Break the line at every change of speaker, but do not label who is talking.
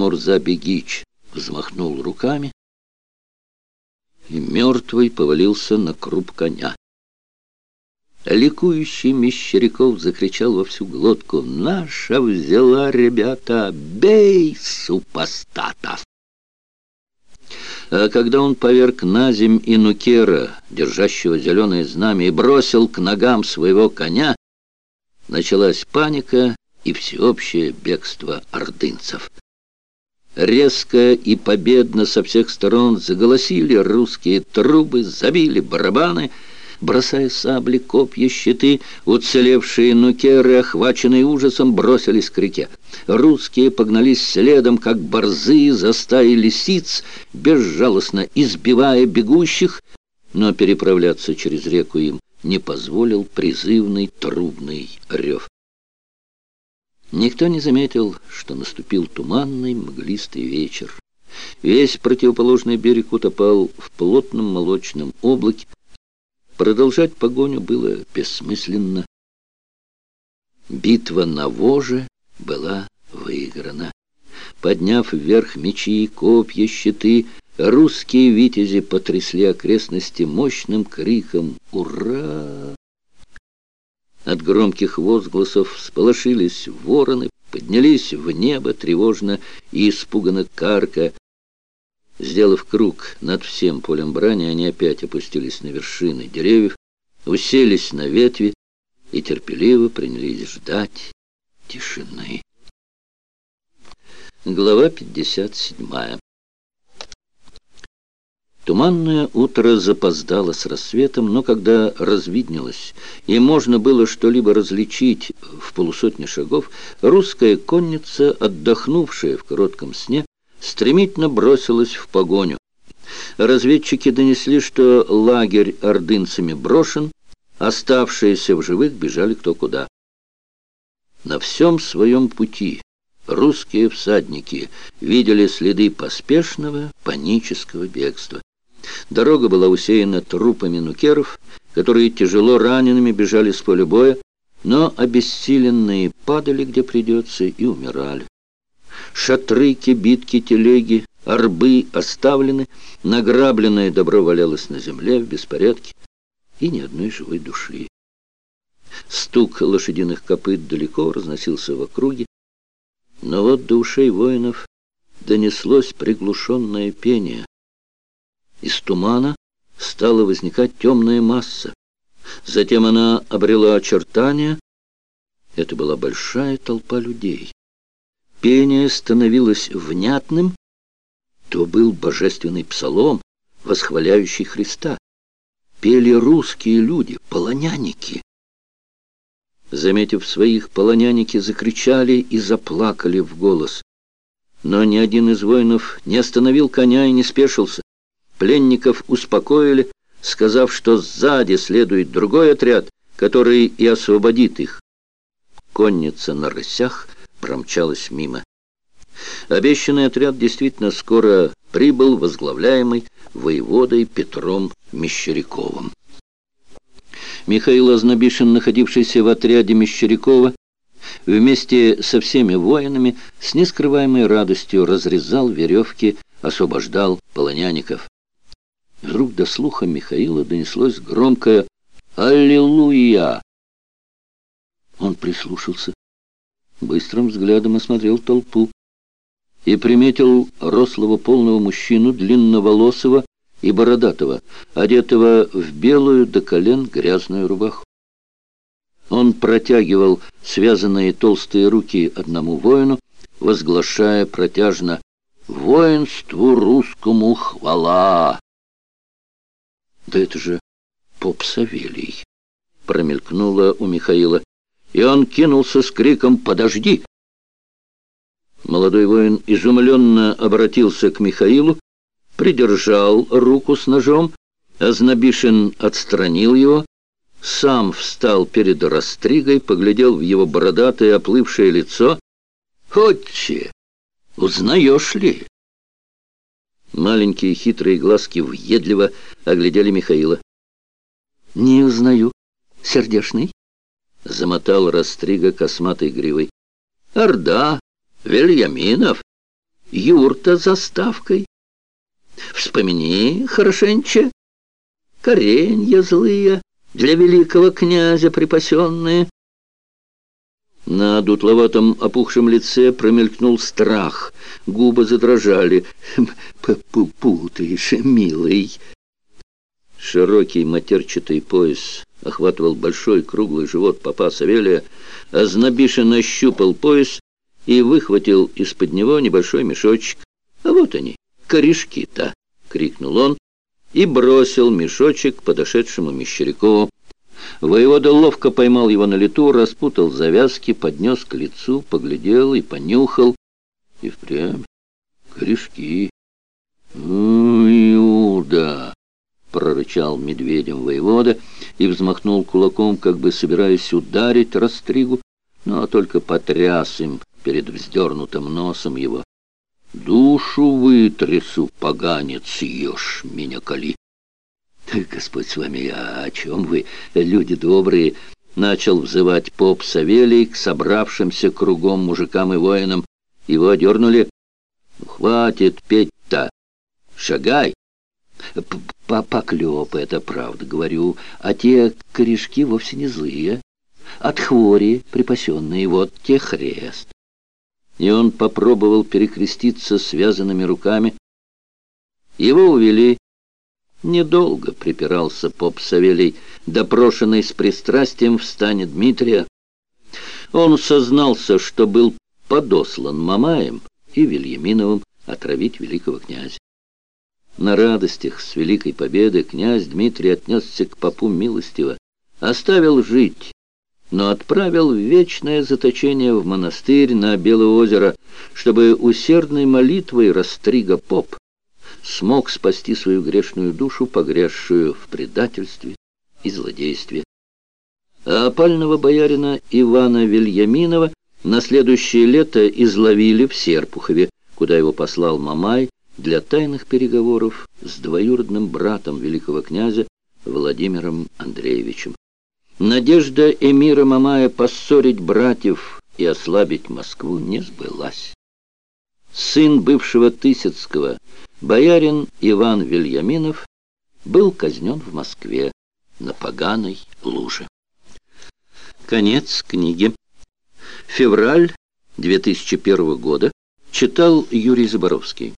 Мурза-бегич взмахнул руками, и мертвый повалился на круп коня. Ликующий Мещеряков закричал во всю глотку «Наша взяла, ребята! Бей, супостатов!» А когда он поверг на земь инукера, держащего зеленое знамя, и бросил к ногам своего коня, началась паника и всеобщее бегство ордынцев. Резко и победно со всех сторон заголосили русские трубы, забили барабаны, бросая сабли, копья, щиты, уцелевшие нукеры, охваченные ужасом, бросились к реке. Русские погнались следом, как борзы за стаей лисиц, безжалостно избивая бегущих, но переправляться через реку им не позволил призывный трубный рев. Никто не заметил, что наступил туманный, мглистый вечер. Весь противоположный берег утопал в плотном молочном облаке. Продолжать погоню было бессмысленно. Битва на Воже была выиграна. Подняв вверх мечи, копья, щиты, русские витязи потрясли окрестности мощным криком «Ура!». От громких возгласов сполошились вороны, поднялись в небо тревожно и испуганно карка. Сделав круг над всем полем брани, они опять опустились на вершины деревьев, уселись на ветви и терпеливо принялись ждать тишины. Глава 57 Туманное утро запоздало с рассветом, но когда развиднелось, и можно было что-либо различить в полусотне шагов, русская конница, отдохнувшая в коротком сне, стремительно бросилась в погоню. Разведчики донесли, что лагерь ордынцами брошен, оставшиеся в живых бежали кто куда. На всем своем пути русские всадники видели следы поспешного панического бегства. Дорога была усеяна трупами нукеров, которые тяжело ранеными бежали с поля боя, но обессиленные падали, где придется, и умирали. Шатры, кибитки, телеги, арбы оставлены, награбленное добро валялось на земле в беспорядке, и ни одной живой души. Стук лошадиных копыт далеко разносился в округе, но вот до ушей воинов донеслось приглушенное пение. Из тумана стала возникать темная масса. Затем она обрела очертания. Это была большая толпа людей. Пение становилось внятным. То был божественный псалом, восхваляющий Христа. Пели русские люди, полоняники. Заметив своих, полоняники закричали и заплакали в голос. Но ни один из воинов не остановил коня и не спешился. Пленников успокоили, сказав, что сзади следует другой отряд, который и освободит их. Конница на рысях промчалась мимо. Обещанный отряд действительно скоро прибыл, возглавляемый воеводой Петром Мещеряковым. Михаил Ознобишин, находившийся в отряде Мещерякова, вместе со всеми воинами с нескрываемой радостью разрезал веревки, освобождал полонянников. Вдруг до слуха Михаила донеслось громкое «Аллилуйя!». Он прислушался, быстрым взглядом осмотрел толпу и приметил рослого полного мужчину, длинноволосого и бородатого, одетого в белую до колен грязную рубаху. Он протягивал связанные толстые руки одному воину, возглашая протяжно «Воинству русскому хвала!» «Да это же поп Савелий!» промелькнуло у Михаила, и он кинулся с криком «Подожди!». Молодой воин изумленно обратился к Михаилу, придержал руку с ножом, а Знобишин отстранил его, сам встал перед Растригой, поглядел в его бородатое оплывшее лицо. «Отче, узнаешь ли?» Маленькие хитрые глазки въедливо оглядели Михаила. «Не узнаю. Сердешный?» Замотал Растрига косматой гривой. «Орда! Вельяминов! юрта за ставкой. Вспомни хорошенче, коренья злые, для великого князя припасенные. На дутловатом опухшем лице промелькнул страх, губы задрожали. «Путаешь, милый!» Широкий матерчатый пояс охватывал большой круглый живот папа Савелия, а Знобиша нащупал пояс и выхватил из-под него небольшой мешочек. «А вот они, корешки-то!» — крикнул он и бросил мешочек подошедшему Мещерякову. Воевода ловко поймал его на лету, распутал завязки, поднес к лицу, поглядел и понюхал. И впрямь корешки. «Иуда!» — прорычал медведем воевода и взмахнул кулаком, как бы собираясь ударить растригу, но только потряс им перед вздернутым носом его. «Душу вытрясу, поганец, ешь меня кали!» «Господь с вами, а о чем вы, люди добрые?» Начал взывать поп Савелий к собравшимся кругом мужикам и воинам. Его одернули. «Хватит петь-то! Шагай!» Поклеп, это правда, говорю, а те корешки вовсе не злые. От хвори припасенные, вот те хрест. И он попробовал перекреститься связанными руками. Его увели. Недолго припирался поп Савелий, допрошенный с пристрастием в стане Дмитрия. Он сознался, что был подослан Мамаем и Вильяминовым отравить великого князя. На радостях с великой победы князь Дмитрий отнесся к попу милостиво, оставил жить, но отправил в вечное заточение в монастырь на Белое озеро, чтобы усердной молитвой Растрига поп смог спасти свою грешную душу, погрязшую в предательстве и злодействе. А опального боярина Ивана Вильяминова на следующее лето изловили в Серпухове, куда его послал Мамай, для тайных переговоров с двоюродным братом великого князя Владимиром Андреевичем. Надежда эмира Мамая поссорить братьев и ослабить Москву не сбылась. Сын бывшего Тысяцкого, боярин Иван Вильяминов, был казнен в Москве на поганой луже. Конец книги. Февраль 2001 года. Читал Юрий Заборовский.